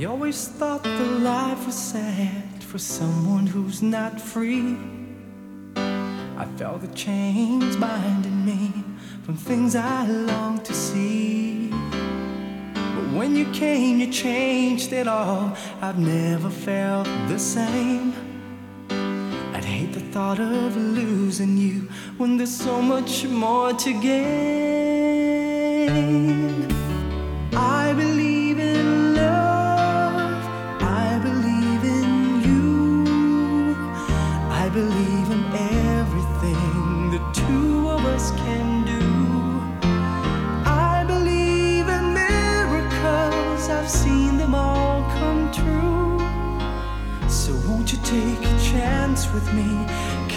I always thought the life was sad for someone who's not free. I felt the chains binding me from things I longed to see. But when you came, you changed it all. I've never felt the same. I'd hate the thought of losing you when there's so much more to gain. With me?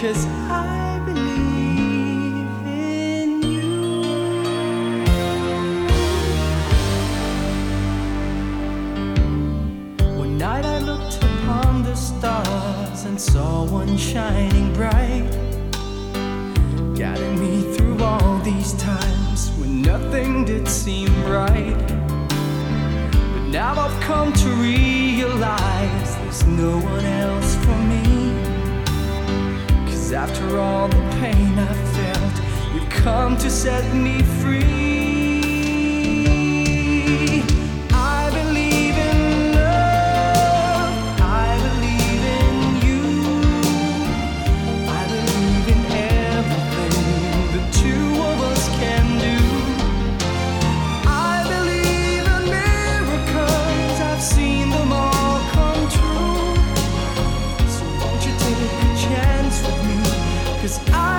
Cause I believe in you. One night I looked upon the stars and saw one shining bright, guiding me through all these times when nothing did seem right. But now I've come to realize there's no one else after all the pain I felt, you've come to set me free. Cause I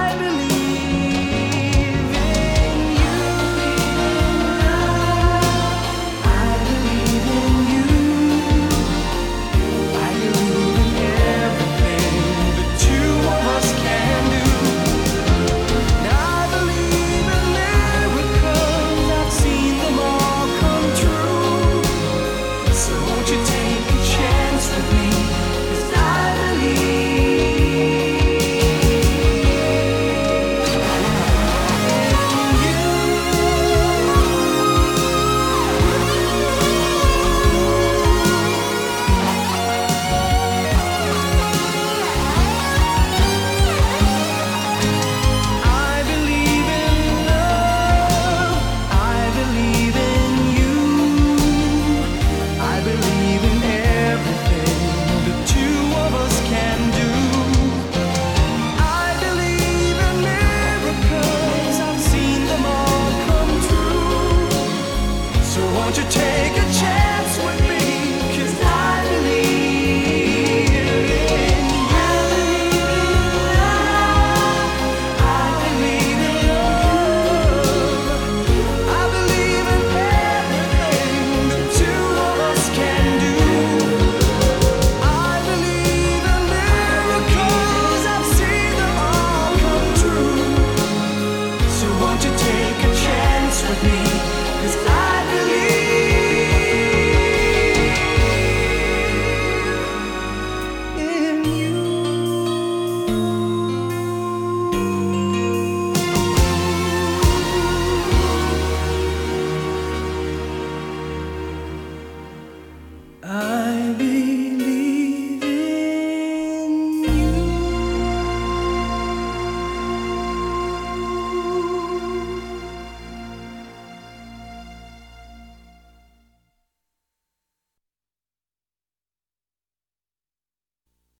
'Cause finally here with me? 'Cause I believe in you. I